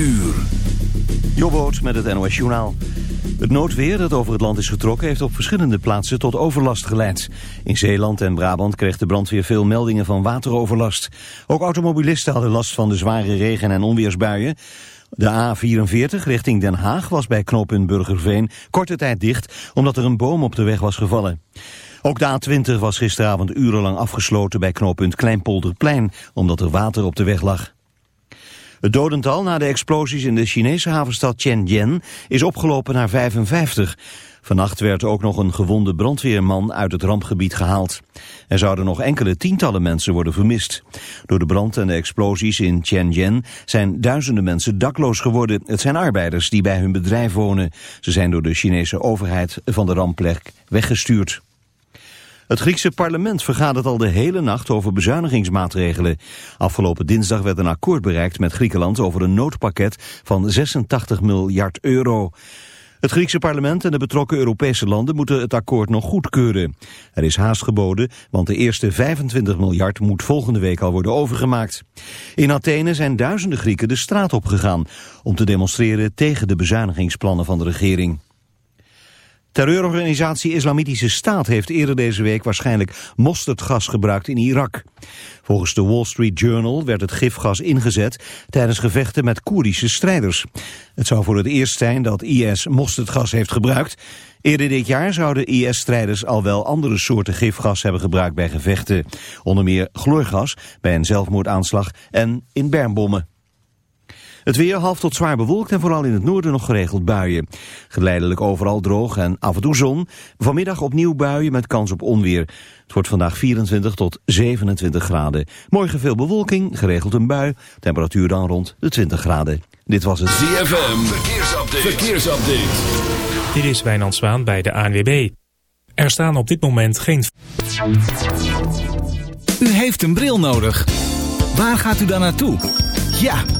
uur. Jobboot met het NOS Journaal. Het noodweer dat over het land is getrokken heeft op verschillende plaatsen tot overlast geleid. In Zeeland en Brabant kreeg de brandweer veel meldingen van wateroverlast. Ook automobilisten hadden last van de zware regen- en onweersbuien. De A44 richting Den Haag was bij knooppunt Burgerveen korte tijd dicht omdat er een boom op de weg was gevallen. Ook de A20 was gisteravond urenlang afgesloten bij knooppunt Kleinpolderplein omdat er water op de weg lag. Het dodental na de explosies in de Chinese havenstad Tianjin is opgelopen naar 55. Vannacht werd ook nog een gewonde brandweerman uit het rampgebied gehaald. Er zouden nog enkele tientallen mensen worden vermist. Door de brand en de explosies in Tianjin zijn duizenden mensen dakloos geworden. Het zijn arbeiders die bij hun bedrijf wonen. Ze zijn door de Chinese overheid van de rampplek weggestuurd. Het Griekse parlement vergadert al de hele nacht over bezuinigingsmaatregelen. Afgelopen dinsdag werd een akkoord bereikt met Griekenland over een noodpakket van 86 miljard euro. Het Griekse parlement en de betrokken Europese landen moeten het akkoord nog goedkeuren. Er is haast geboden, want de eerste 25 miljard moet volgende week al worden overgemaakt. In Athene zijn duizenden Grieken de straat opgegaan om te demonstreren tegen de bezuinigingsplannen van de regering. Terreurorganisatie Islamitische Staat heeft eerder deze week waarschijnlijk mosterdgas gebruikt in Irak. Volgens de Wall Street Journal werd het gifgas ingezet tijdens gevechten met Koerdische strijders. Het zou voor het eerst zijn dat IS mosterdgas heeft gebruikt. Eerder dit jaar zouden IS-strijders al wel andere soorten gifgas hebben gebruikt bij gevechten. Onder meer chloorgas bij een zelfmoordaanslag en in bermbommen. Het weer half tot zwaar bewolkt en vooral in het noorden nog geregeld buien. Geleidelijk overal droog en af en toe zon. Vanmiddag opnieuw buien met kans op onweer. Het wordt vandaag 24 tot 27 graden. Morgen veel bewolking, geregeld een bui. Temperatuur dan rond de 20 graden. Dit was het ZFM. Verkeersupdate. Verkeersupdate. Dit is Wijnand Zwaan bij de ANWB. Er staan op dit moment geen... U heeft een bril nodig. Waar gaat u dan naartoe? Ja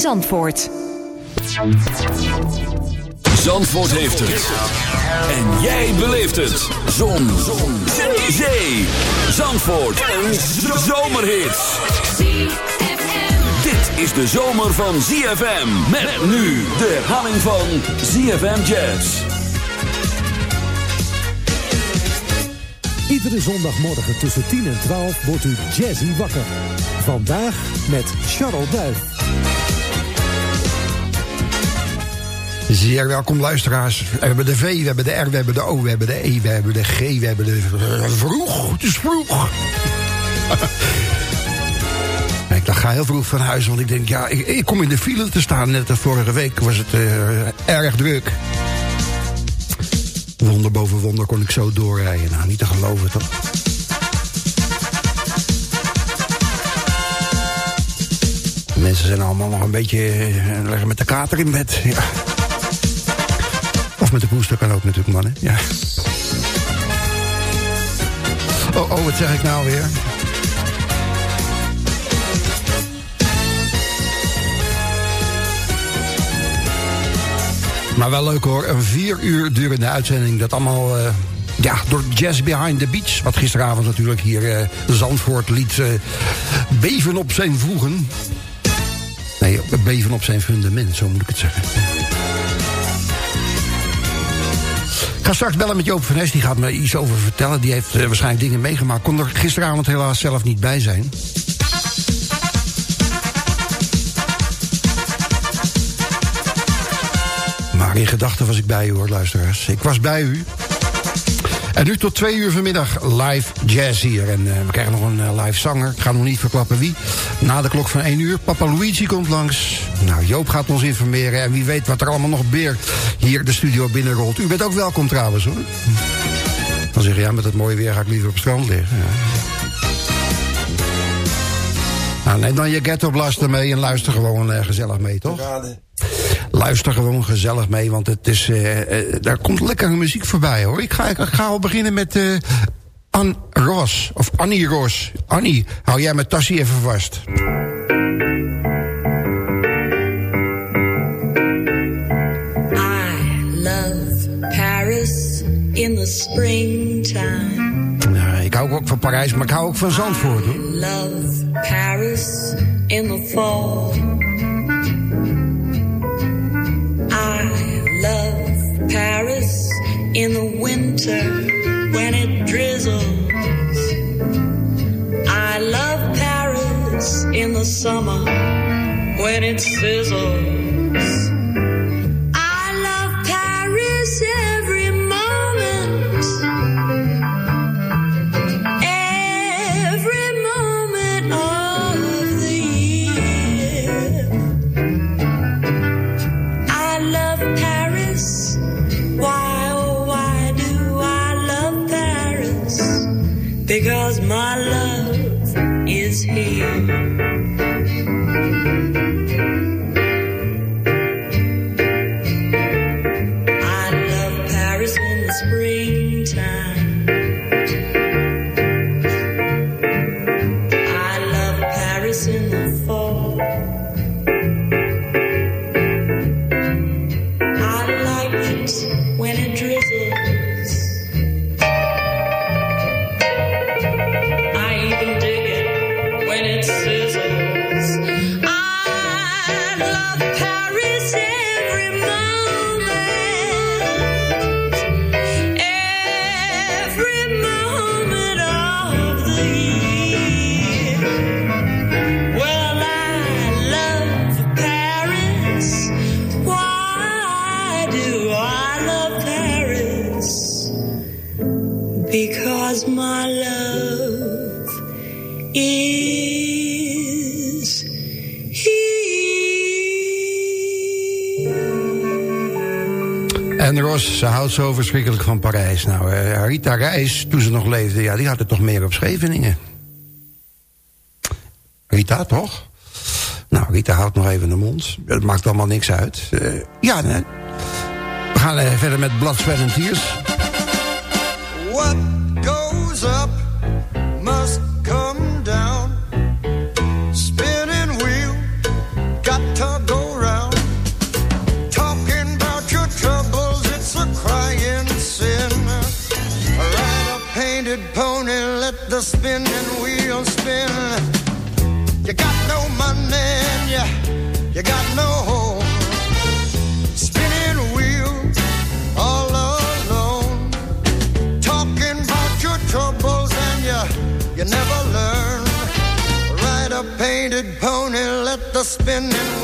Zandvoort. Zandvoort heeft het. En jij beleeft het. Zon. Zon. Zee. Zee. Zandvoort. Een zomerhit. Dit is de zomer van ZFM. Met nu de herhaling van ZFM Jazz. Iedere zondagmorgen tussen 10 en 12 wordt u jazzy wakker. Vandaag met Charles Duif. Zeer welkom luisteraars. We hebben de V, we hebben de R, we hebben de O, we hebben de E, we hebben de G, we hebben de... Vroeg, het is vroeg. ik dacht, ga heel vroeg van huis, want ik denk, ja, ik, kom in de file te staan. Net de vorige week was het uh, erg druk. Wonder boven wonder kon ik zo doorrijden. Nou, niet te geloven, toch? Mensen zijn allemaal nog een beetje uh, leggen met de kater in bed. Ja. Met de booster kan ook natuurlijk, man. Hè? Ja. Oh, oh, wat zeg ik nou weer? Maar wel leuk hoor, een vier uur durende uitzending. Dat allemaal uh, ja, door Jazz Behind the Beach. Wat gisteravond natuurlijk hier uh, Zandvoort liet uh, beven op zijn voegen. Nee, beven op zijn fundament, zo moet ik het zeggen. Ga straks bellen met Joop van Nes, die gaat me iets over vertellen. Die heeft uh, waarschijnlijk dingen meegemaakt. Kon er gisteravond helaas zelf niet bij zijn. Maar in gedachten was ik bij u hoor, luisteraars. Ik was bij u. En nu tot twee uur vanmiddag live jazz hier. En uh, we krijgen nog een uh, live zanger. Ik ga nog niet verklappen wie. Na de klok van één uur. Papa Luigi komt langs. Nou, Joop gaat ons informeren. En wie weet wat er allemaal nog beer hier de studio binnenrolt. U bent ook welkom trouwens hoor. Dan zeg je, ja, met het mooie weer ga ik liever op het strand liggen. Ja. Nou, neem dan je ghetto blaster mee en luister gewoon uh, gezellig mee, toch? Luister gewoon gezellig mee, want het is, uh, uh, daar komt lekkere muziek voorbij, hoor. Ik ga, ik ga al beginnen met uh, Anne Ross, of Annie Ross. Annie, hou jij mijn tasje even vast. I love Paris in the springtime. Nou, ik hou ook van Parijs, maar ik hou ook van Zandvoort, hoor. I love Paris in the fall. Paris in the winter when it drizzles. I love Paris in the summer when it sizzles. Ze houdt zo verschrikkelijk van Parijs. Nou, uh, Rita Reis, toen ze nog leefde, ja, die had het toch meer op Scheveningen. Rita, toch? Nou, Rita houdt nog even de mond. Het maakt allemaal niks uit. Uh, ja, nee. we gaan uh, verder met Blood, Sweat. Spinning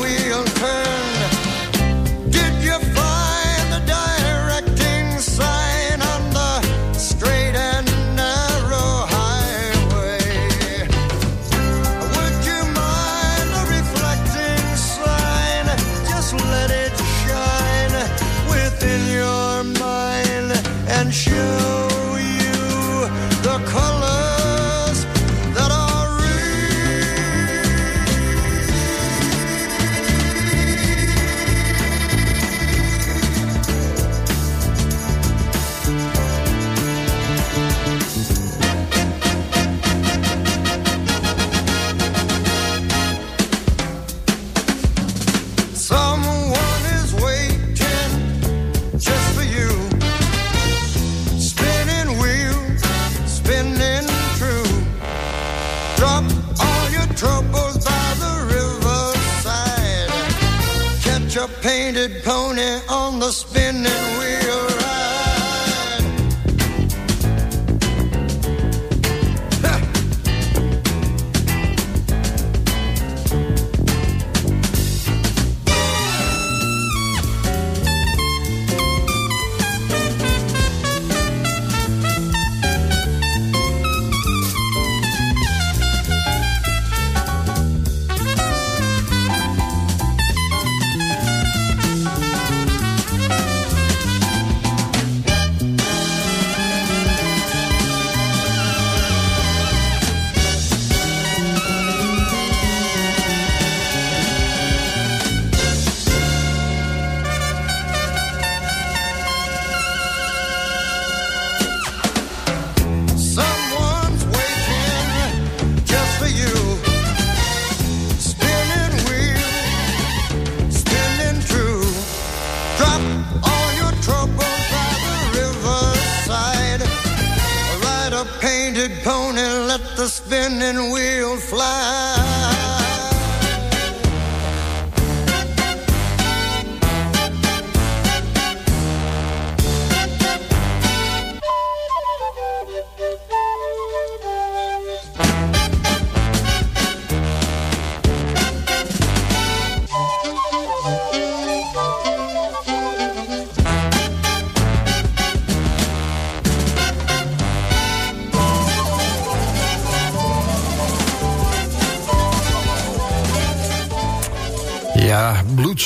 pony, let the spinning wheel fly.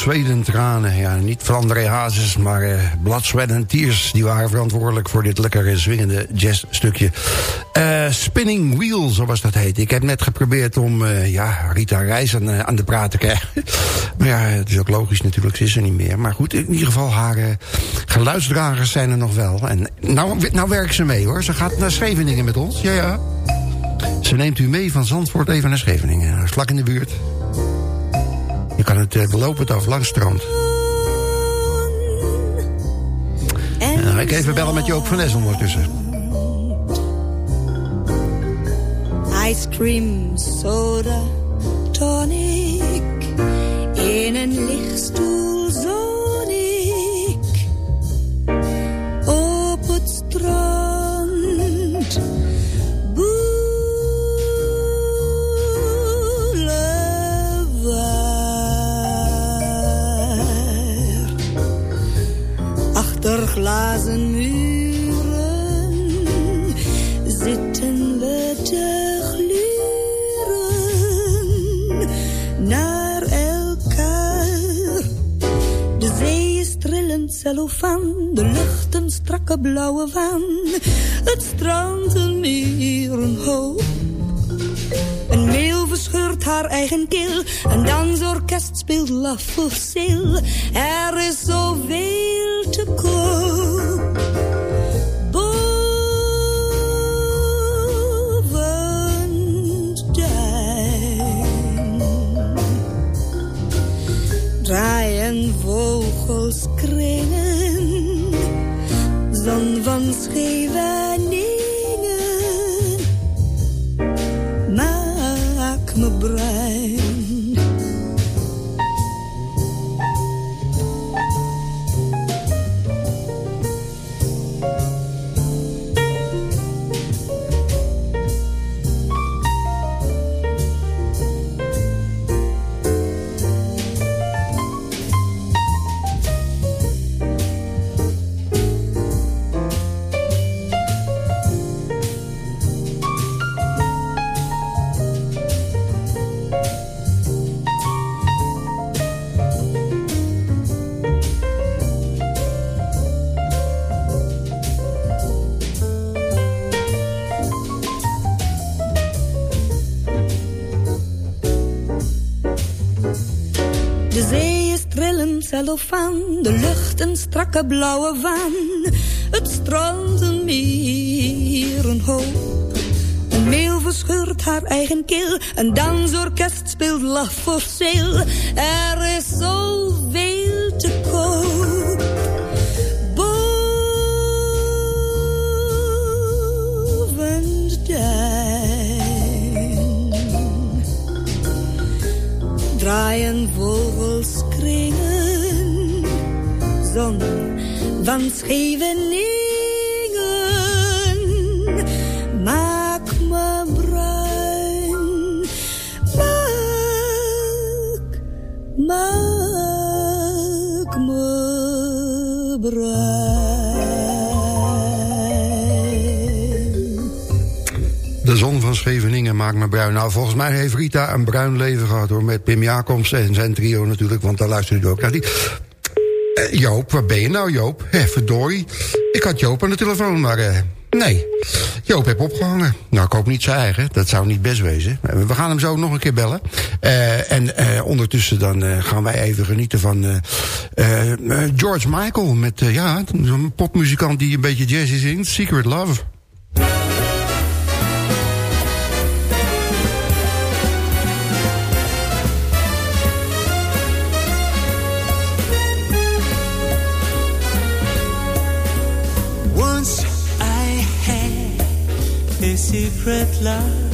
Ja, bloed, zweet en tranen. Ja, niet van André Hazes, maar eh Blood, Sweat Tears... die waren verantwoordelijk voor dit lekkere zwingende jazzstukje. Eh Spinning Wheel, zoals dat heet. Ik heb net geprobeerd om eh, ja, Rita Reis aan, eh, aan de praat te krijgen. maar ja, het is ook logisch natuurlijk, ze is er niet meer. Maar goed, in ieder geval, haar eh, geluidsdragers zijn er nog wel. En nou, nou ze mee, hoor. Ze gaat naar Scheveningen met ons, ja, ja. Ze neemt u mee van Zandvoort even naar Scheveningen. Vlak in de buurt. Je kan het uh, belopen af langs het strand. Ga ik even bellen met Joop van Nes ondertussen. Ice cream, soda, tonic. In een lichtstoel glazen muren zitten we te gluren naar elkaar. De zee is trillend cellofaan, de lucht een strakke blauwe waan. Het strand een meer een hoop. Haar eigen keel. Een dansorkest speelt La Fossile. Er is zoveel te koop. Draaien vogels kringen. Zon van Scheveningen. Maak de lucht een strakke blauwe waan. Het strand een meer een meeuw verscheurt haar eigen keel, een dansorkest speelt La Fossile. Er is zoveel te koop. Boven de duin draaien vogels. Zon van Scheveningen. Maak me bruin, maak, maak me bruin. De zon van Scheveningen maakt me bruin. Nou, volgens mij heeft Rita een bruin leven gehad hoor. Met Pim Jacobs en zijn trio natuurlijk. Want daar luistert u ook naar die. Joop, waar ben je nou Joop? Hé, verdorie. Ik had Joop aan de telefoon, maar eh, nee. Joop heb opgehangen. Nou, ik hoop niet zijn eigen. Dat zou niet best wezen. We gaan hem zo nog een keer bellen. Eh, en eh, ondertussen dan gaan wij even genieten van George Michael. Met, ja, zo'n popmuzikant die een beetje jazzy zingt. Secret Love. Secret love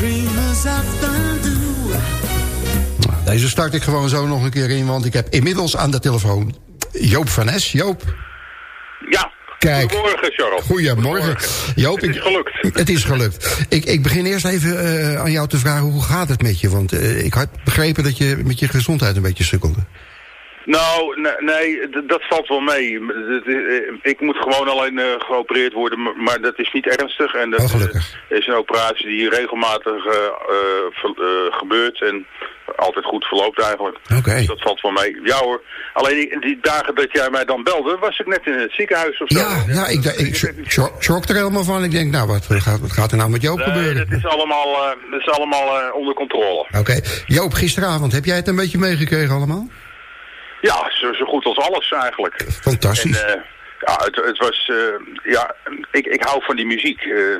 dreamers often do. Deze start ik gewoon zo nog een keer in, want ik heb inmiddels aan de telefoon Joop van Es. Joop. Ja. Kijk. Goedemorgen, Charles. Goedemorgen. Joop, Het is gelukt. Het is gelukt. Ik, ik begin eerst even eh, aan jou te vragen, hoe gaat het met je? Want eh, ik had begrepen dat je met je gezondheid een beetje sukkelde. Nou, ne- nee, dat valt wel mee. Het Ik moet gewoon alleen eh, geopereerd worden, maar- dat is niet ernstig. En dat Oh, eh, is een operatie die regelmatig eh, gebeurt en altijd goed verloopt eigenlijk. Oké. Dus dat valt wel mee. Ja hoor, alleen die, die dagen dat jij mij dan belde, was ik net in het ziekenhuis of zo. Ja, ja ik, ik, ik schrok- er helemaal van. Ik denk, nou, wat gaat, wat gaat er nou met Joop Nee, gebeuren? dat is allemaal, eh, dat is allemaal onder controle. Oké. Joop, gisteravond, heb jij het een beetje meegekregen allemaal? Ja, zo, zo goed als alles eigenlijk. Fantastisch. En, eh, ja, het, het was, eh, ja, ik, ik hou van die muziek. Eh,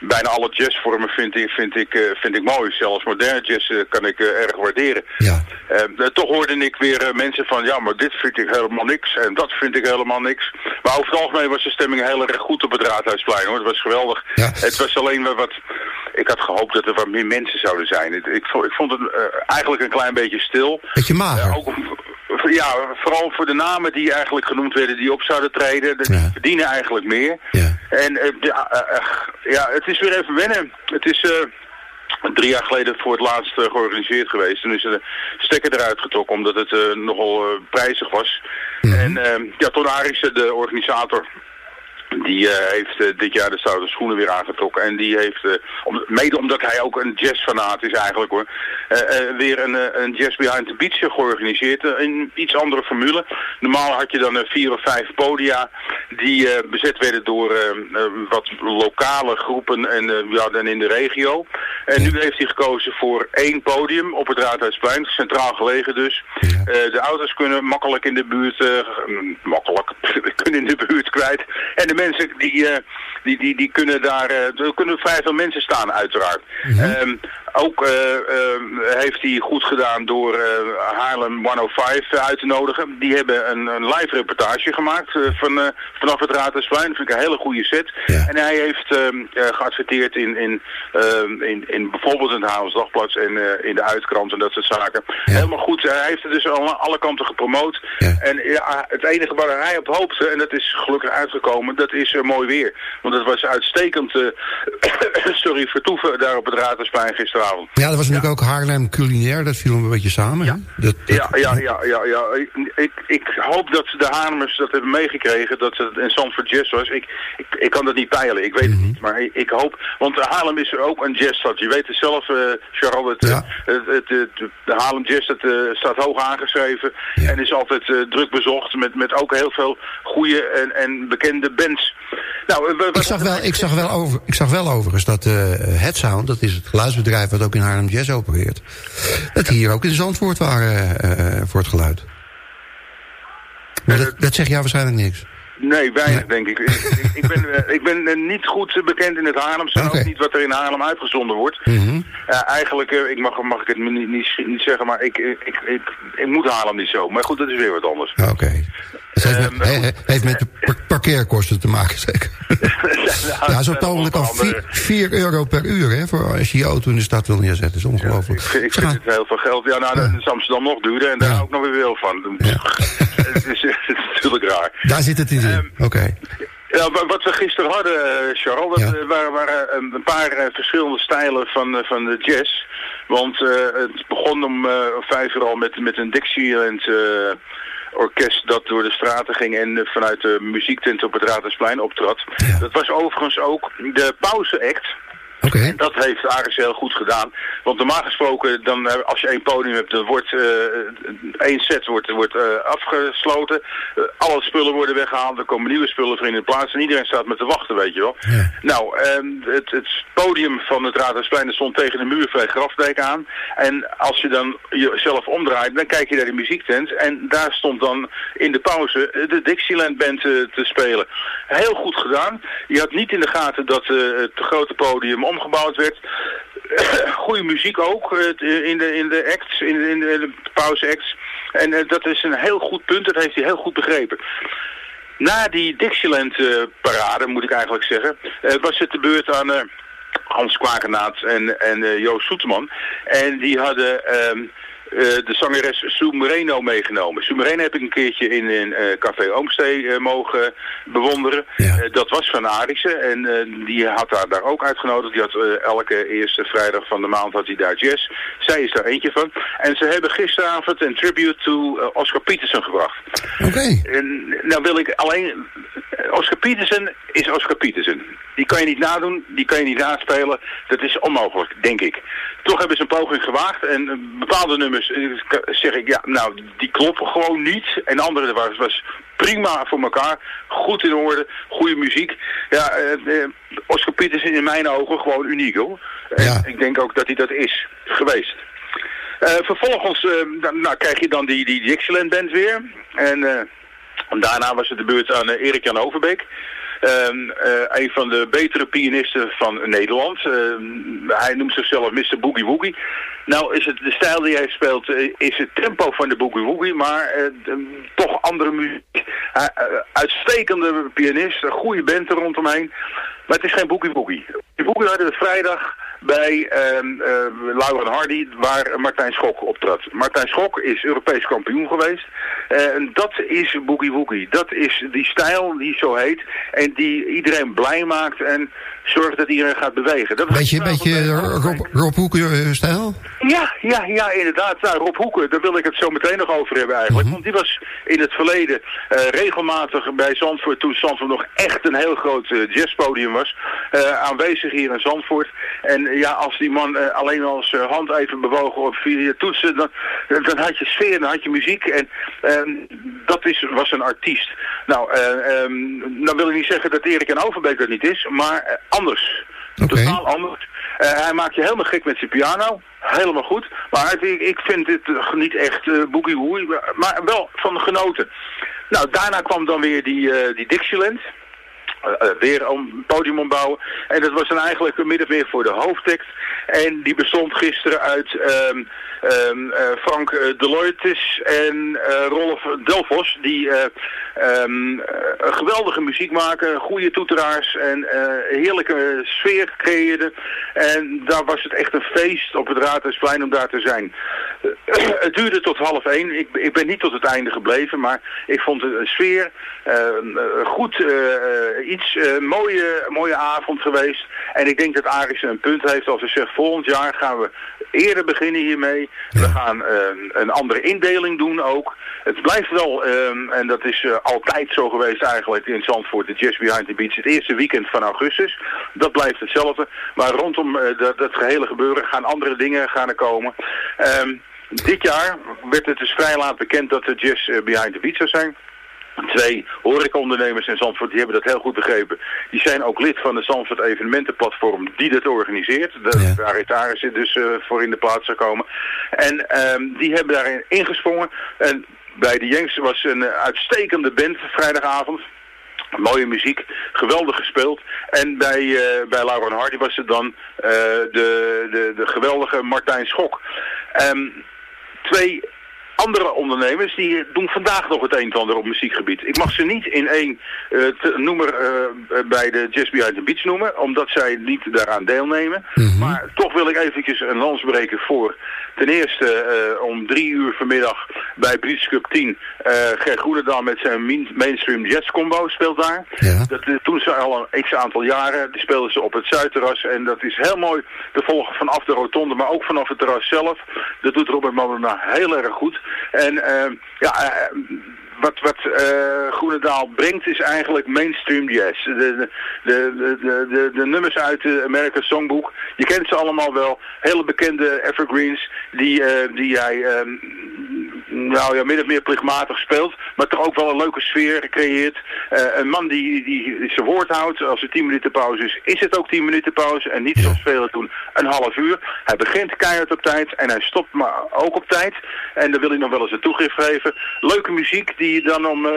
bijna alle jazzvormen vind ik, vind ik, vind ik mooi. Zelfs moderne jazz kan ik erg waarderen. Ja. Eh, toch hoorde ik weer mensen van, ja, maar dit vind ik helemaal niks en dat vind ik helemaal niks. Maar over het algemeen was de stemming heel erg goed op het Raadhuisplein, hoor. Het was geweldig. Het was alleen wel wat... Ik had gehoopt dat er wat meer mensen zouden zijn. Ik, ik, vond, ik vond het eigenlijk een klein beetje stil. Beetje mager. Ja, ook, ja, vooral voor de namen die eigenlijk genoemd werden die op zouden treden. Die verdienen eigenlijk meer. En eh, ja, eh, eh, ja, het is weer even wennen. Het is drie jaar geleden voor het laatst georganiseerd geweest. Toen is de stekker eruit getrokken omdat het nogal prijzig was. En eh, ja, Ton Arissen, de organisator, die eh, heeft eh, dit jaar de stoute schoenen weer aangetrokken. En die heeft, eh, om, mede omdat hij ook een jazzfanaat is eigenlijk hoor, weer een, een Jazz Behind the Beach georganiseerd. in iets andere formule. Normaal had je dan vier of vijf podia die bezet werden door wat lokale groepen en ja, dan in de regio. En nu heeft hij gekozen voor één podium op het Raadhuisplein, centraal gelegen dus. De auto's kunnen makkelijk in de buurt, makkelijk, kunnen in de buurt kwijt. En de mensen die, eh, die, die, die kunnen daar, eh, er kunnen vrij veel mensen staan uiteraard. Ehm, ook eh, eh, heeft hij goed gedaan door eh, Haarlem 105 uit te nodigen. Die hebben een, een live reportage gemaakt van, vanaf het Raadhuisplein. Dat vind ik een hele goede set. En hij heeft ehm, eh, geadverteerd in, in, ehm, in, in bijvoorbeeld in het Haarlems Dagblad en in de Uitkrant en dat soort zaken. Helemaal goed. Hij heeft het dus alle, alle kanten gepromoot. En het enige waar hij op hoopte, en dat is gelukkig uitgekomen, dat is mooi weer. Want het was uitstekend, sorry, vertoeven daar op het Raadhuisplein gisteravond. Ja, dat was natuurlijk ook Haarlem culinair. Dat viel een beetje samen. hè? Dat, Ja, ja, ja, ja, ja. Ik, ik, ik hoop dat de Haarlemers dat hebben meegekregen, dat het in Zandvoort Jazz was. Ik, ik, ik kan dat niet peilen, ik weet het niet. Maar ik, ik hoop, want Haarlem is ook een jazzstad. Je weet het zelf, eh Charles, het, het, het, het- de Haarlem Jazz dat, eh, staat hoog aangeschreven. En is altijd eh, druk bezocht met, met ook heel veel goede en, en bekende bands. Nou, Ik zag, wel, ik, zag wel over, ik zag wel overigens dat eh Het Sound, dat is het geluidsbedrijf wat ook in Haarlem Jazz opereert, dat hier ook in Zandvoort waren eh, eh, voor het geluid. Maar dat, dat zegt jou waarschijnlijk niks. Nee, weinig denk ik. ik, ik ben, eh, ik ben eh, niet goed bekend in het Haarlemse, okay. ook niet wat er in Haarlem uitgezonden wordt. Mhm. eigenlijk, uh, ik mag, mag ik het niet, niet, niet zeggen, maar ik, ik, ik, ik, moet Haarlem niet zo. Maar goed, dat is weer wat anders. Oké. Okay. Het heeft, met, he, heeft met de parkeerkosten te maken, zeker? nou, ja, zo tamelijk al 4 euro per uur, hè, voor als je je auto in de stad wil neerzetten. Dat is ongelooflijk. Ja, ik, ik vind het heel veel geld. Ja, nou, dat is Amsterdam nog duurder en daar ja. ook nog weer veel van. het, is, het is natuurlijk raar. Daar zit het in um, oké. Okay. Ja, wat we gisteren hadden, Charles, dat ja. waren, waren, een paar uh, verschillende stijlen van, uh, van de jazz. Want uh, het begon om vijf uur al met, met een Dixieland orkest dat door de straten ging en vanuit de muziektent op het Raadhuisplein optrad. Ja. Dat was overigens ook de pauze-act. Okay. Dat heeft Aris heel goed gedaan. Want normaal gesproken, dan, als je één podium hebt, dan wordt uh, één set wordt, wordt uh, afgesloten. Uh, alle spullen worden weggehaald, er komen nieuwe spullen voor in de plaats. En iedereen staat met te wachten, weet je wel. Ja. Nou, het, het, podium van het Raadhuisplein stond tegen de muur van grafdijk aan. En als je dan jezelf omdraait, dan kijk je naar de muziektent. En daar stond dan in de pauze de Dixieland Band te spelen. Heel goed gedaan. Je had niet in de gaten dat het grote podium omgebouwd werd. Goede muziek ook in de, in de acts, in de, pauze acts. En uh, dat is een heel goed punt, dat heeft hij heel goed begrepen. Na die Dixieland uh, parade, moet ik eigenlijk zeggen, was het de beurt aan Hans Kwakenaat en, en Joost Soeteman. En die hadden... Uh, de zangeres Sue Moreno meegenomen. Sue Moreno heb ik een keertje in een uh, café Oomstee uh, mogen bewonderen. Ja. dat was van Arische en die had haar daar ook uitgenodigd. Die had elke eerste vrijdag van de maand had hij daar jazz. Zij is daar eentje van. En ze hebben gisteravond een tribute to Oscar Peterson gebracht. Oké. Okay. Nou wil ik alleen... Oscar Peterson is Oscar Peterson. Die kan je niet nadoen, die kan je niet naspelen. Dat is onmogelijk, denk ik. Toch hebben ze een poging gewaagd en bepaalde nummers zeg ik, ja, nou, die kloppen gewoon niet. En andere was, was prima voor elkaar, goed in orde, goede muziek. Ja, uh, Oscar Pieters is in mijn ogen gewoon uniek hoor. Ja. En ik denk ook dat hij dat is geweest. Uh, vervolgens uh, nou, krijg je dan die, die Dixieland Band weer. En daarna was het de beurt aan Erik-Jan Overbeek. Um, uh, een van de betere pianisten van Nederland. Uh, hij noemt zichzelf Mr. Boogie Woogie. Nou is het de stijl die hij speelt, uh, is het tempo van de Boogie Woogie, maar toch andere muziek. uitstekende pianist, een goede band er rondomheen. Maar het is geen Boogie Woogie. Boogie hadden we vrijdag bij um, uh, Laura Hardy, waar Martijn Schok optrad. Martijn Schok is Europees kampioen geweest. Uh, en dat is Boogie Woogie. Dat is die stijl die zo heet. En die iedereen blij maakt en zorgt dat iedereen gaat bewegen. Dat beetje beetje Rob, Rob Hoeken stijl? Ja, ja, ja, inderdaad. Nou, Rob Hoeken, daar wil ik het zo meteen nog over hebben eigenlijk. Mhm. Want die was in het verleden uh, regelmatig bij Zandvoort, toen Zandvoort nog echt een heel groot uh, jazzpodium was, uh, aanwezig hier in Zandvoort. En ja, als die man uh, alleen al zijn hand even bewogen op vier toetsen, dan, dan had je sfeer, dan had je muziek. En uh, dat is, was een artiest. Nou, uh, um, dan wil ik niet zeggen dat Erik en Overbeek dat niet is, maar anders. Okay. Totaal anders. hij maakt je helemaal gek met zijn piano. Helemaal goed. Maar ik, ik vind dit niet echt boogie woogie, maar wel van genoten. Nou, daarna kwam dan weer die, die Dixieland. Uh, weer een podium ombouwen. En dat was dan eigenlijk min voor de hoofdtekst. En die bestond gisteren uit um, um, Frank Deloitis en uh, Rolf Delfos. Die um, geweldige muziek maken, goede toeteraars en heerlijke sfeer creëerden. En daar was het echt een feest op het Raadhuisplein om daar te zijn. het duurde tot half één. Ik, ik ben niet tot het einde gebleven, maar ik vond het een sfeer goed iets mooie, mooie avond geweest. En ik denk dat Aris een punt heeft als hij zegt, volgend jaar gaan we eerder beginnen hiermee. Ja. We gaan uh, een andere indeling doen ook. Het blijft wel, um, en dat is uh, altijd zo geweest eigenlijk in Zandvoort, de Jazz Behind the Beach, het eerste weekend van augustus. Dat blijft hetzelfde. Maar rondom dat, dat gehele gebeuren gaan andere dingen gaan er komen. Um, dit jaar werd het dus vrij laat bekend dat de Jazz Behind the Beach zou zijn. Twee horecaondernemers in Zandvoort, die hebben dat heel goed begrepen. Die zijn ook lid van de Zandvoort evenementenplatform die dat organiseert. De, Ja. Het dus uh, voor in de plaats gekomen. En um, die hebben daarin ingesprongen. En bij de Jengs was een uh, uitstekende band vrijdagavond. Mooie muziek, geweldig gespeeld. En bij, uh, bij Laura Hardy was het dan de, de, de geweldige Martijn Schok. Um, twee andere ondernemers die doen vandaag nog het een en ander op muziekgebied. Ik mag ze niet in één uh, noemer uh, bij de Jazz Behind the Beach noemen, omdat zij niet daaraan deelnemen. Mm -hmm. Maar toch wil ik eventjes een lans breken voor ten eerste uh, om drie uur vanmiddag bij British Cup 10. Ger Groenendal met zijn mainstream jazz combo speelt daar. Ja. Dat doen ze al een x aantal jaren. Die speelden ze op het Zuidterras en dat is heel mooi te volgen vanaf de rotonde, maar ook vanaf het terras zelf. Dat doet Robert Molenaar heel erg goed. En uh, ja, uh, wat, wat uh, Groenendaal brengt is eigenlijk mainstream jazz. De, de, de, de, nummers uit de American Songbook, je kent ze allemaal wel. Hele bekende evergreens die, uh, die hij uh, nou ja, min of meer plichtmatig speelt. Maar toch ook wel een leuke sfeer creëert. Uh, een man die, die, zijn woord houdt. Als er 10 minuten pauze is, is het ook 10 minuten pauze. En niet zoals velen doen een half uur. Hij begint keihard op tijd en hij stopt maar ook op tijd. En daar wil ik nog wel eens een toegift geven. Leuke muziek die je dan om uh,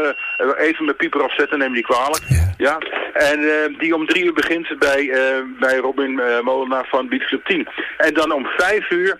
even met pieper afzetten, neem die kwalijk. Ja. ja. En uh, die om drie uur begint bij, bij Robin Molenaar van Beat Club 10. En dan om vijf uur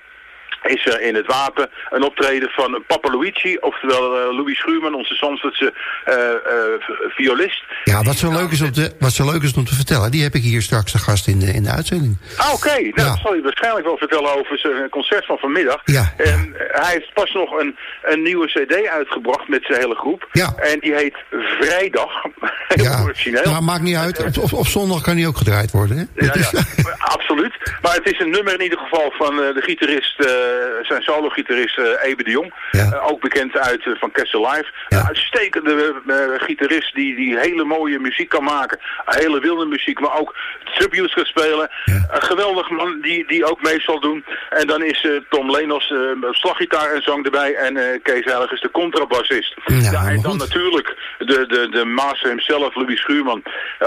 is er in het wapen een optreden van Papa Luigi, oftewel uh, Louis Schuurman, onze Zandvoortse uh, uh, violist. Ja, wat zo, leuk is om te, wat zo leuk is om te vertellen, die heb ik hier straks de gast in de, in de uitzending. Ah, oké. Nou, ja. dat zal je waarschijnlijk wel vertellen over zijn concert van vanmiddag. Ja. En hij heeft pas nog een, een nieuwe cd uitgebracht met zijn hele groep. Ja. En die heet Vrijdag. ja. origineel. Maar maakt niet uit, op, op, op, zondag kan die ook gedraaid worden, hè? Ja, ja. absoluut. Maar het is een nummer in ieder geval van de gitarist zijn solo-gitarist uh, Ebe de Jong. Ja. Uh, ook bekend uit van Castle Live. Ja. uitstekende gitarist die, die hele mooie muziek kan maken. Hele wilde muziek, maar ook tributes kan spelen. Ja. Een geweldig man die, die ook mee zal doen. En dan is Tom Lenos slaggitaar en zang erbij. En Kees Heilig is de contrabassist. Ja, en dan natuurlijk de, de, de master hemzelf, Louis Schuurman,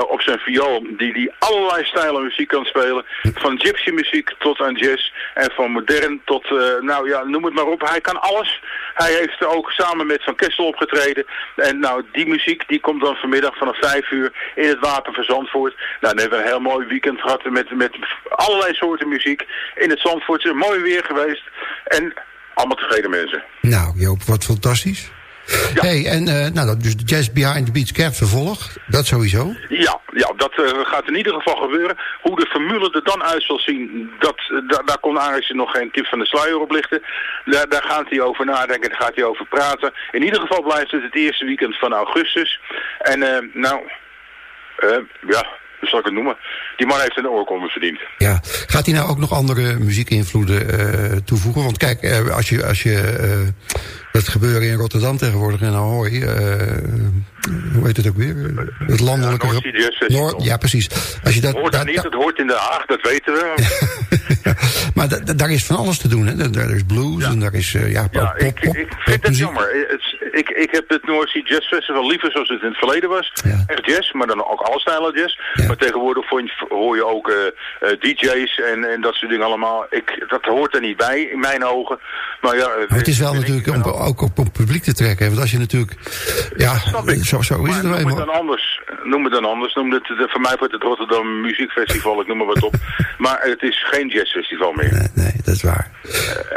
op zijn viool. Die, die allerlei stijlen muziek kan spelen. Van gypsy muziek tot aan jazz. En van modern tot nou ja, noem het maar op. Hij kan alles. Hij heeft ook samen met Van Kessel opgetreden. En nou, die muziek die komt dan vanmiddag vanaf 5 uur in het Wapen van Zandvoort. Nou, dan hebben we een heel mooi weekend gehad met, met allerlei soorten muziek in het Zandvoortse. Mooi weer geweest. En allemaal tevreden mensen. Nou, Joop, wat fantastisch. Ja. Hey, en uh, nou, dus de Jazz Behind the Beach krijgt vervolg, dat sowieso? Ja, ja dat uh, gaat in ieder geval gebeuren. Hoe de formule er dan uit zal zien, dat, da, daar kon Aris nog geen tip van de sluier op lichten. Daar, daar gaat hij over nadenken, daar gaat hij over praten. In ieder geval blijft het het eerste weekend van augustus. En nou, ja, hoe zal ik het noemen? Die man heeft een oorkonde verdiend. Ja, gaat hij nou ook nog andere muziekinvloeden toevoegen? Want kijk, als je... Als je dat gebeuren in Rotterdam tegenwoordig in Ahoy. Uh, hoe heet het ook weer? Het landelijke... Ja, Noord, ja precies. Als je dat, het hoort daar niet, het hoort in Den Haag, dat weten we. ja, maar da, daar is van alles te doen. Hè? Daar is blues ja. en daar is uh, ja, pop, ik, pop, ik vind het jammer. Het, ik, ik heb het North Sea Jazz Festival liever zoals het in het verleden was. Echt jazz, maar dan ook alle stijlen jazz. Maar tegenwoordig hoor je ook uh, DJ's en, en dat soort dingen allemaal. Ik, dat hoort er niet bij, in mijn ogen. Maar, ja, maar het is wel natuurlijk om, ook op, om publiek te trekken. Want als je natuurlijk... Ja, zo, zo is het noem eenmaal. het dan anders. Noem het dan anders. Noem het, voor mij wordt het Rotterdam Muziekfestival, ik noem maar wat op. maar het is geen jazzfestival meer. Nee, nee, dat is waar. Uh,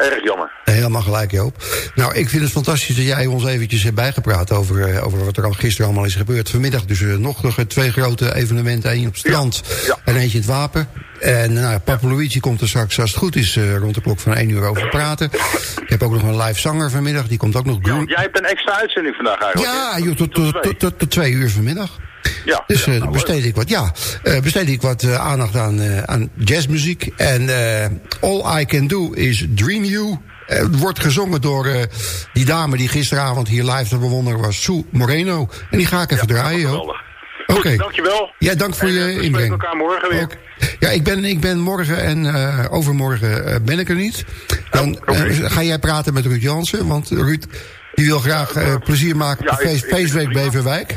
erg jammer. Helemaal gelijk, Joop. Nou, ik vind het fantastisch dat jij ons eventjes hebt bijgepraat over, uh, over wat er al gisteren allemaal is gebeurd. Vanmiddag dus uh, nog twee grote evenementen. één op het strand ja, ja. en eentje in het Wapen. En nou, Papa Luigi komt er straks, als het goed is, uh, rond de klok van 1 uur over praten. Ik heb ook nog een live zanger vanmiddag, die komt ook nog... Ja, jij hebt een extra uitzending vandaag eigenlijk. Ja, joh, tot, tot, tot, tot, tot twee uur vanmiddag. Ja, dus uh, ja, nou, besteed ik wat, ja, uh, besteed ik wat uh, aandacht aan, uh, aan jazzmuziek. En All I Can Do Is Dream You. Het wordt gezongen door die dame die gisteravond hier live te bewonderen was, Sue Moreno. En die ga ik even ja, draaien, joh. Oké. Okay. Dankjewel. Ja, dank voor en, je we inbreng. elkaar morgen weer. Okay. Ja, ik ben, ik ben morgen en uh, overmorgen uh, ben ik er niet. Dan oh, okay. ga jij praten met Ruud Jansen, want Ruud die wil graag plezier maken ja, op feest, ik, ik, Feestweek Beverwijk.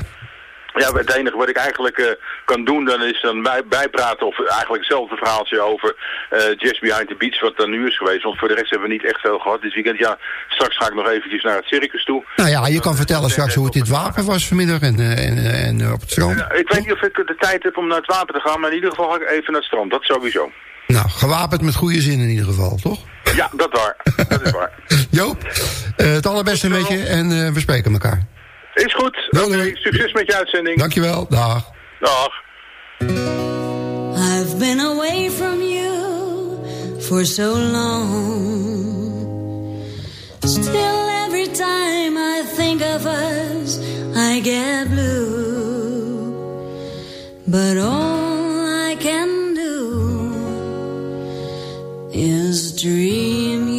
Ja, het enige wat ik eigenlijk uh, kan doen dan is dan bij, bijpraten of eigenlijk hetzelfde verhaaltje over uh, Jazz Behind the Beach wat dan nu is geweest. Want voor de rest hebben we niet echt veel gehad dit weekend. Ja, straks ga ik nog eventjes naar het circus toe. Nou ja, je kan vertellen straks hoe het dit wapen was vanmiddag en, en, en op het strand. Ja, ik weet niet of ik de tijd heb om naar het wapen te gaan, maar in ieder geval ga ik even naar het strand. Dat sowieso. Nou, gewapend met goede zin in ieder geval, toch? Ja, dat, waar. dat is waar. Joop, uh, het allerbeste met je en we spreken elkaar. Is goed. Oké, succes met je uitzending. Dankjewel, dag. Dag. I've been away from you for so long. Still every time I think of us, I get blue. But all I can do is dream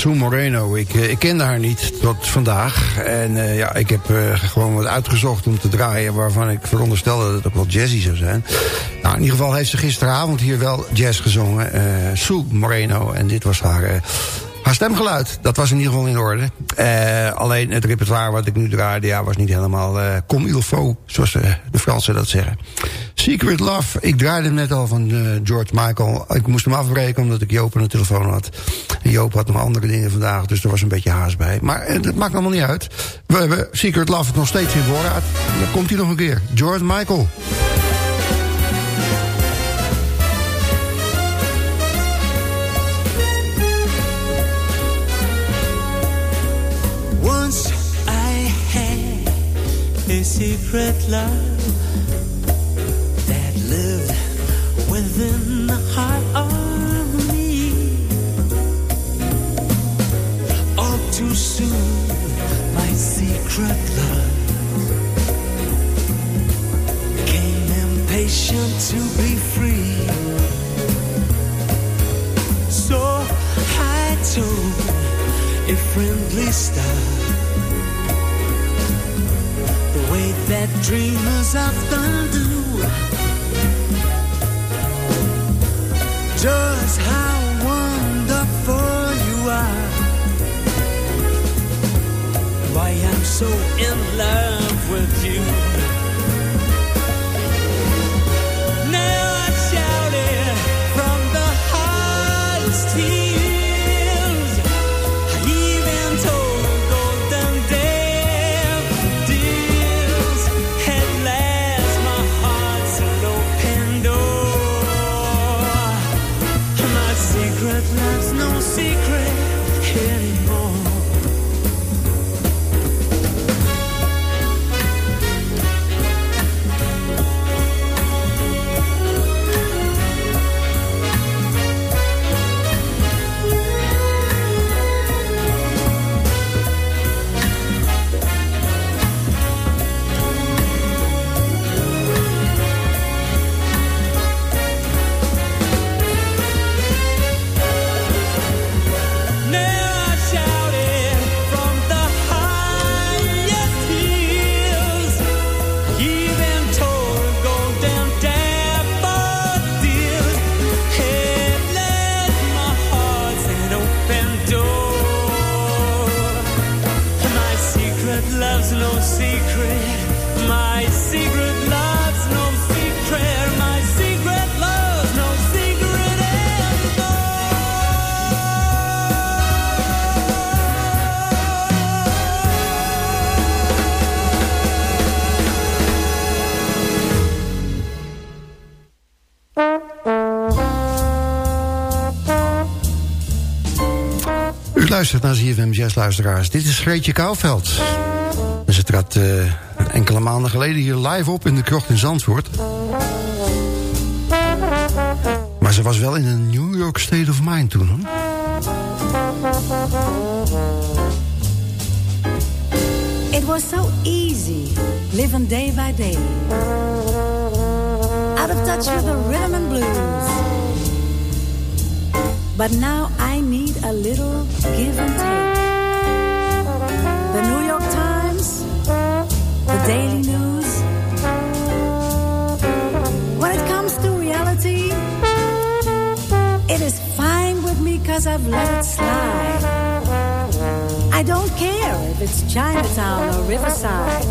Sue Moreno. Ik, eh, ik kende haar niet tot vandaag. En uh, ja, ik heb uh, gewoon wat uitgezocht om te draaien... waarvan ik veronderstelde dat het ook wel jazzy zou zijn. Nou, in ieder geval heeft ze gisteravond hier wel jazz gezongen. Uh, Sue Moreno. En dit was haar, haar stemgeluid. Dat was in ieder geval in orde. alleen het repertoire wat ik nu draaide... Ja, was niet helemaal comme il faut, zoals de Fransen dat zeggen. Secret Love, ik draaide hem net al van George Michael. Ik moest hem afbreken omdat ik Joop aan de telefoon had. Joop had nog andere dingen vandaag, dus er was een beetje haast bij. Maar het eh, maakt allemaal niet uit. We hebben Secret Love nog steeds in voorraad. Dan komt hij nog een keer. George Michael. Once I had a secret love so in love with you. Luistert naar ZFM Jazz luisteraars. Dit is Greetje Kouwveld. En ze trad eh, enkele maanden geleden hier live op in de krocht in Zandvoort. Maar ze was wel in een New York state of mind toen. Hoor. It was so easy, living day by day. Out of touch with the rhythm and blues. But now I need a little give and take. The New York Times, the Daily News. When it comes to reality, it is fine with me cause I've let it slide. I don't care if it's Chinatown or Riverside.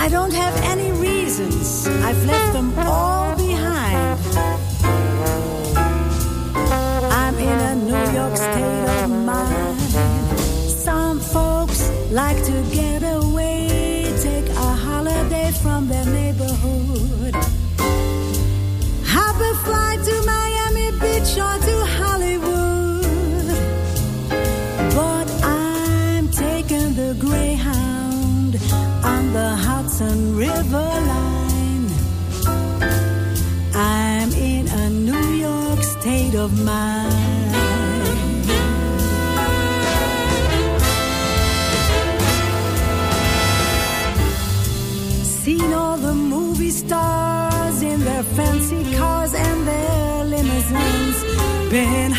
I don't have any reasons. I've left them all of mind. Seen all the movie stars in their fancy cars and their limousines. Been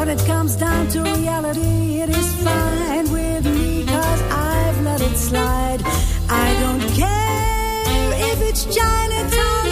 When it comes down to reality, it is fine with me cause I've let it slide. I don't care if it's Chinatown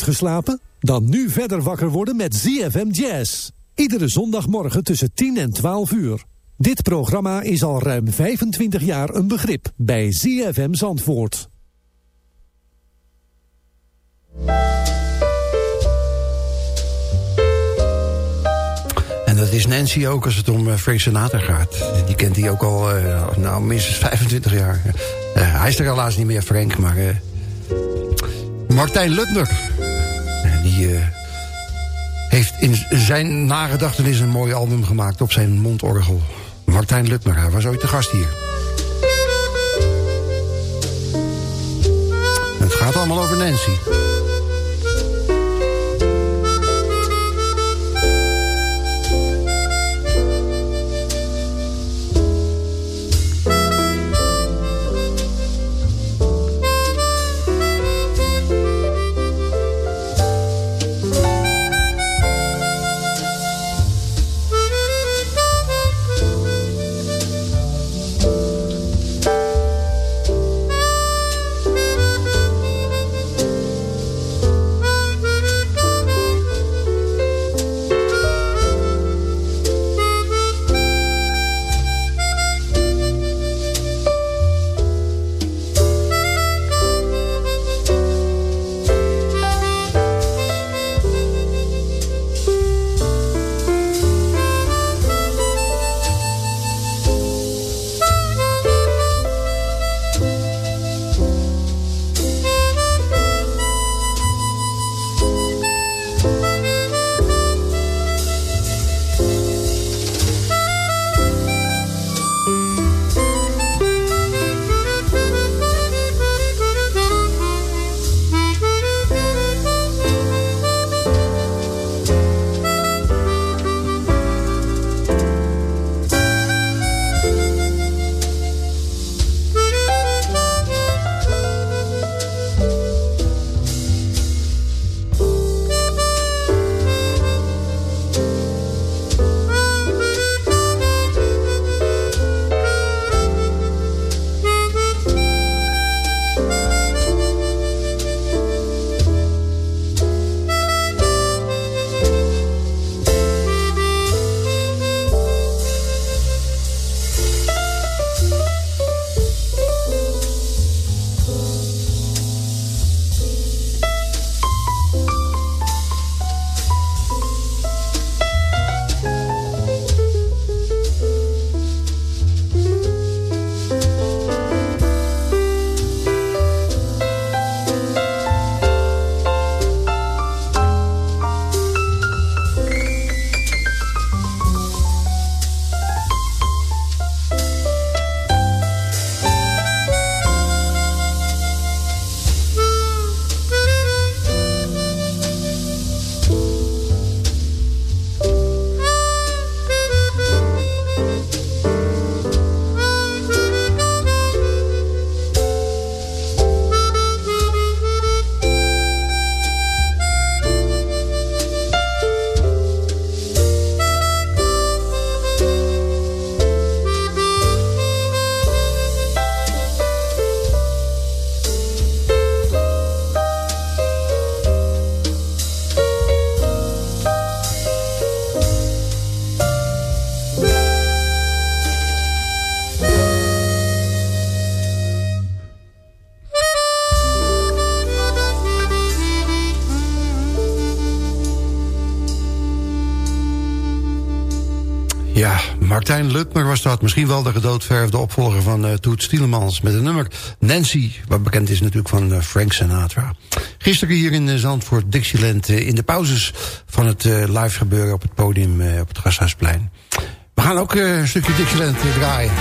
uitgeslapen? Dan nu verder wakker worden met ZFM Jazz. Iedere zondagmorgen tussen 10 en 12 uur. Dit programma is al ruim 25 jaar een begrip bij ZFM Zandvoort. En dat is Nancy ook als het om uh, Frank Sinatra gaat. Die kent hij ook al, uh, nou, minstens 25 jaar. Uh, hij is er helaas niet meer, Frank, maar... Martijn Lutner. Uh, heeft in zijn nagedachtenis een mooi album gemaakt op zijn mondorgel. Martijn Lutner, hij was ooit de gast hier. Het gaat allemaal over Nancy. Martijn Lutmer was dat. Misschien wel de gedoodverfde opvolger van uh, Toet Stielemans. Met een nummer Nancy, wat bekend is natuurlijk van uh, Frank Sinatra. Gisteren hier in Zandvoort, Dixieland... In de pauzes van het live gebeuren op het podium op het Gasthuisplein. We gaan ook een stukje Dixieland draaien.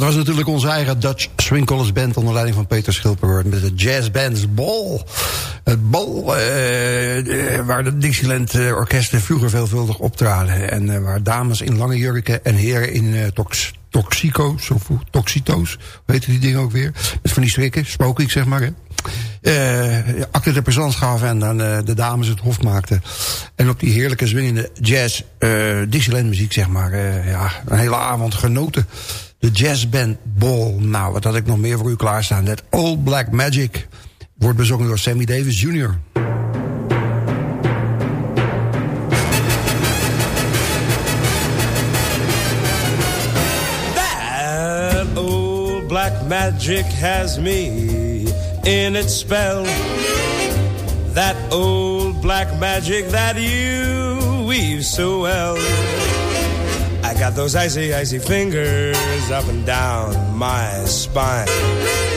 Dat was natuurlijk onze eigen Dutch Swing College Band... onder leiding van Peter Schilper met de jazzbands Bol. Het Bol, eh, eh, waar de Dixieland eh, orkesten vroeger veelvuldig optraden. En uh, waar dames in lange jurken en heren in uh, tox toxico's of toxito's... hoe heet die dingen ook weer? Van die strikken, spook ik zeg maar... Hè? Acte de présence gaven en dan de dames het hof maakten. En op die heerlijke zwingende jazz, uh, Dixieland muziek zeg maar, ja, een hele avond genoten de jazzband Ball. Nou, wat had ik nog meer voor u klaarstaan? Dat Old Black Magic wordt bezongen door Sammy Davis Jr. That old black magic has me in its spell. That old black magic that you weave so well. Got those icy, icy fingers up and down my spine.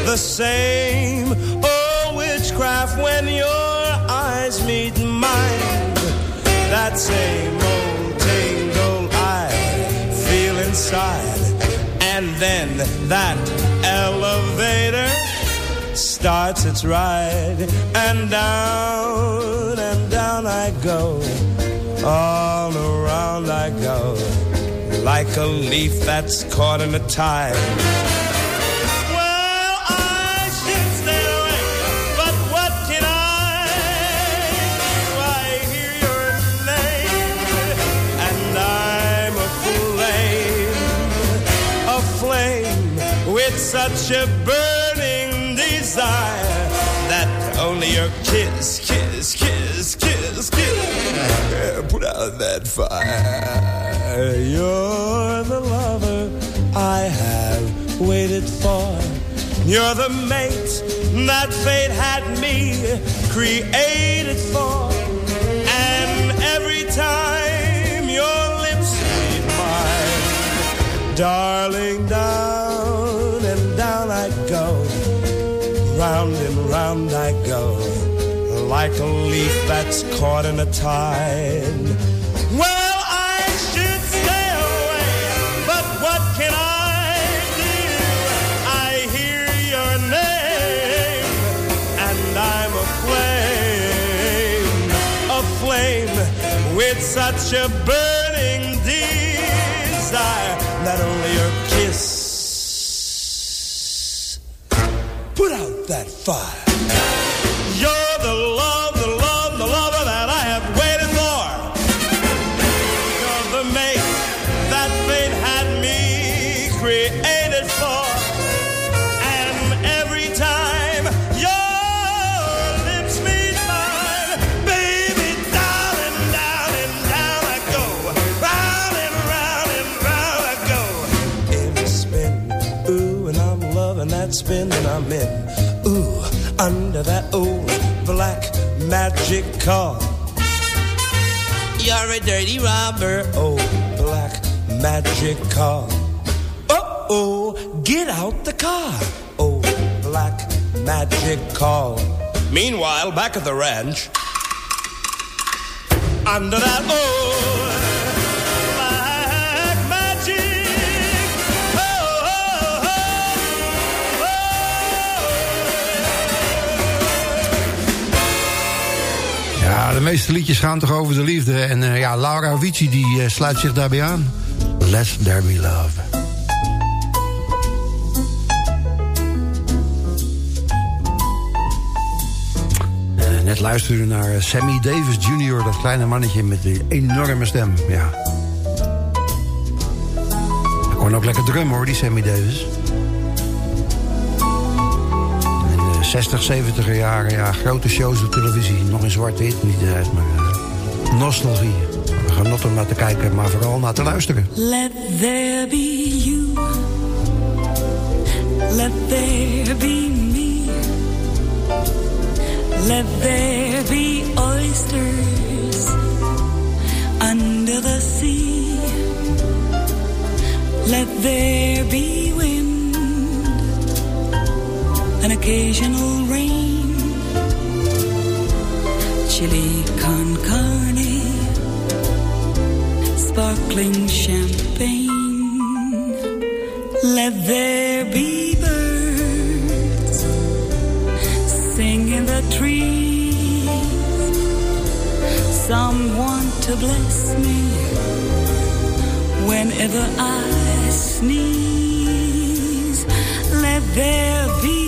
The same old witchcraft when your eyes meet mine. That same old tingle I feel inside. And then that elevator starts its ride. And down and down I go. All around I go like a leaf that's caught in a tide. Well, I should stay away, but what can I? I hear your name, and I'm a flame, a flame with such a burning desire that only your kiss, put out that fire. You're the lover I have waited for. You're the mate that fate had me created for. And every time your lips meet mine, darling, down and down I go. Round and round I go, like a leaf that's caught in a tide. Well, I should stay away, but what can I do? I hear your name, and I'm aflame, aflame with such a burning desire that only your kiss put out that fire. In. Ooh, under that old black magic car. You're a dirty robber, oh, black magic car. Oh, oh, get out the car, oh, black magic car. Meanwhile, back at the ranch, under that old de meeste liedjes gaan toch over de liefde. En eh, ja, Laura Vici die eh, sluit zich daarbij aan. Let there be love. Eh, Net luisteren naar Sammy Davis Jr., dat kleine mannetje met die enorme stem. Ja. Hij kon ook lekker drummen hoor, die Sammy Davis. 60, 70 jaren, ja, grote shows op televisie. Nog in zwart-wit, niet uit, maar eh, nostalgie. We gaan not om naar te kijken, maar vooral naar te luisteren. Let there be you. Let there be me. Let there be oysters under the sea. Let there be an occasional rain, chili con carne, sparkling champagne. Let there be birds sing in the trees. Someone to bless me whenever I sneeze. Let there be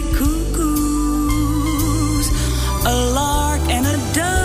and a dove.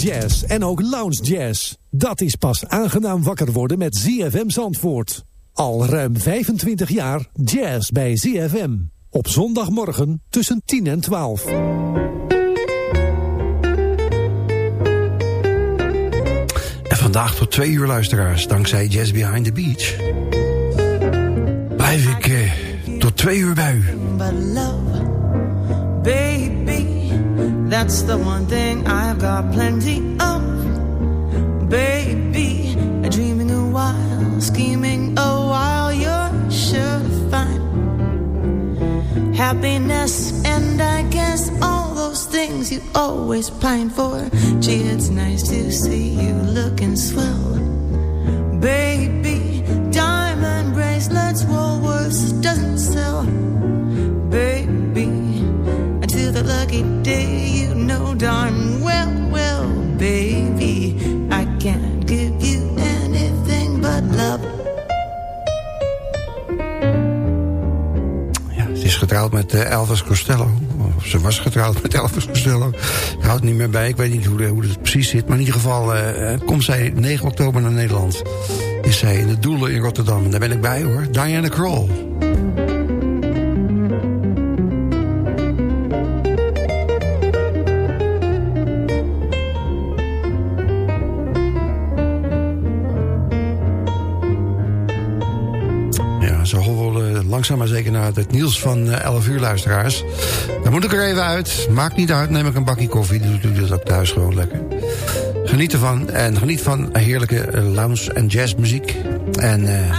jazz en ook lounge jazz. Dat is pas aangenaam wakker worden met ZFM Zandvoort. Al ruim 25 jaar jazz bij ZFM. Op zondagmorgen tussen 10 en 12. En vandaag tot twee uur luisteraars, dankzij Jazz Behind the Beach. Blijf ik eh, tot twee uur bij u. Baby, that's the one thing I've got plenty of. Baby, dreaming a while, scheming a while, you're sure to find happiness, and I guess all those things you always pine for. Gee, it's nice to see you looking swell, baby. Diamond bracelets, Woolworths doesn't sell, baby. Lucky day, you know darn well, well, baby, I can't give you anything but love. Ze is getrouwd met eh, Elvis Costello. Of ze was getrouwd met Elvis Costello. Ik houd niet meer bij. Ik weet niet hoe, hoe het precies zit. Maar in ieder geval eh, eh, komt zij 9 oktober naar Nederland. Is zij in de Doelen in Rotterdam. Daar ben ik bij hoor. Diana Kroll. Maar zeker naar het nieuws van eh, 11 uur luisteraars. Dan moet ik er even uit. Maakt niet uit, neem ik een bakje koffie. Doe ik dat ook thuis gewoon lekker. Geniet ervan en geniet van heerlijke eh, lounge en jazzmuziek. En eh,